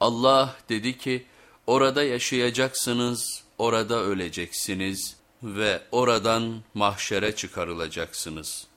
Allah dedi ki, orada yaşayacaksınız, orada öleceksiniz ve oradan mahşere çıkarılacaksınız.''